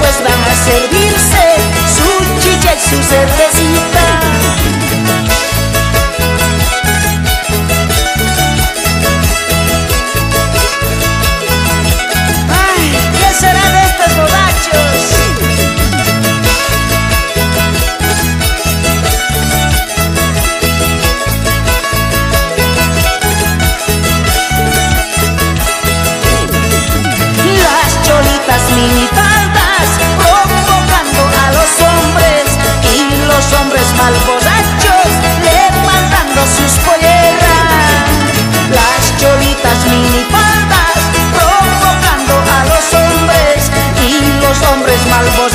Pues nada. malvos